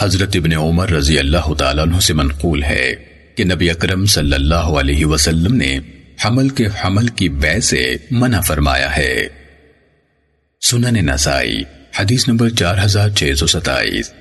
حضرت ابن عمر رضی اللہ تعالیٰ عنہ سے منقول ہے کہ نبی اکرم صلی اللہ علیہ وسلم نے حمل کے حمل کی بے سے منع فرمایا ہے۔ سنن نسائی، حدیث نمبر چار ہزار چھ سو ستائیس۔